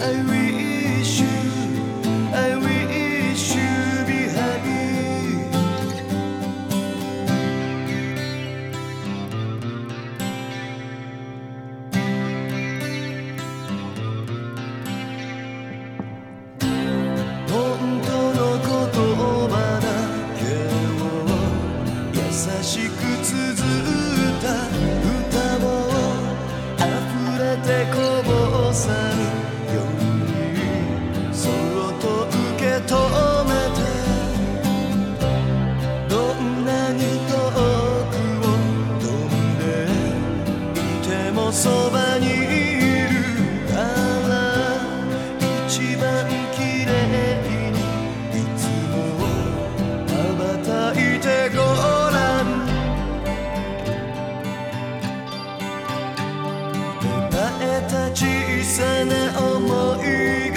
I read. えた小さな想い